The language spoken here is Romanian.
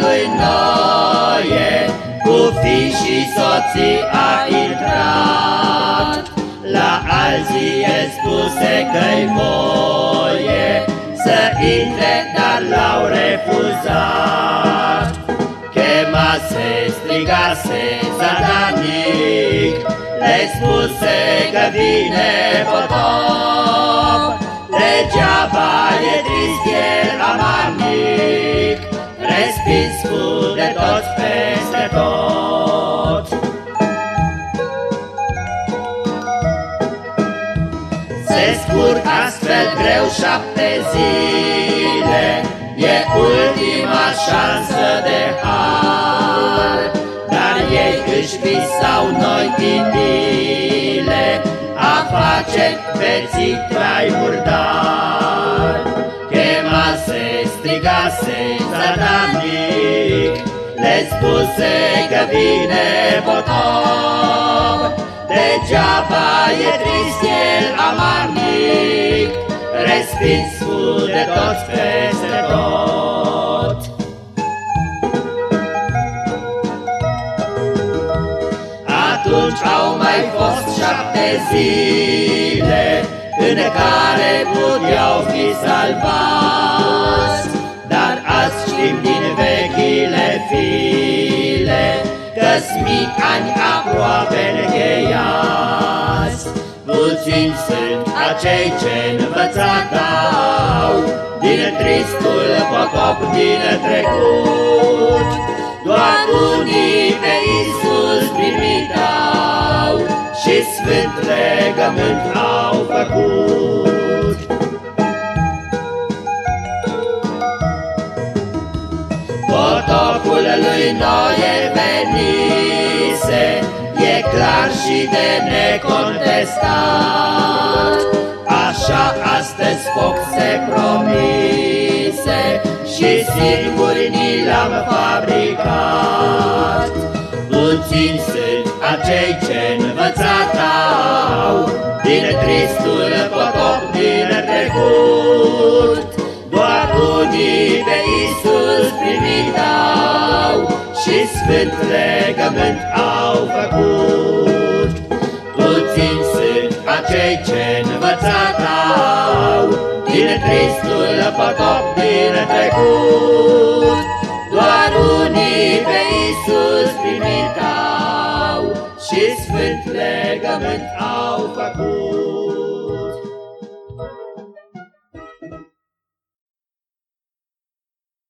lui Noe Cu fi și soții a intrat. La alții e spuse că-i voie Să intre, dar l-au refuzat. Chemase, strigase, zadarnic Le spuse că vine potop e trist el amarnic Respins de toți peste tot. Se scurg astfel greu șapte zile. E ultima șansă de har. Dar ei își visau noi chitile A face veții trai murdar Chemase, strigase, zadarnic Le spuse că vine potop Degeaba e trist el amarnic Respins de toți peste tot. Atunci au mai fost șapte zile În care puteau fi salvați. Dar azi știm din vechile file Că-s mii ani aproape încheiați Puțini sunt acei ce învățat au Din tristul potop din trecut. Doar unii pe Iisus primitau Și sfânt legământ au făcut lui Noe venise E clar și de necontestat. Așa astăzi foc se promise Și singuri ni l-am fabricat. Puțini sunt acei ce învățat au Din tristul potop din trecut. Doar unii pe Iisus primitau Și sfânt legământ au făcut. Puțini sunt acei ce învățat au. Din tristul potop din trecut. Doar unii pe Iisus primitau Și sfânt legământ au făcut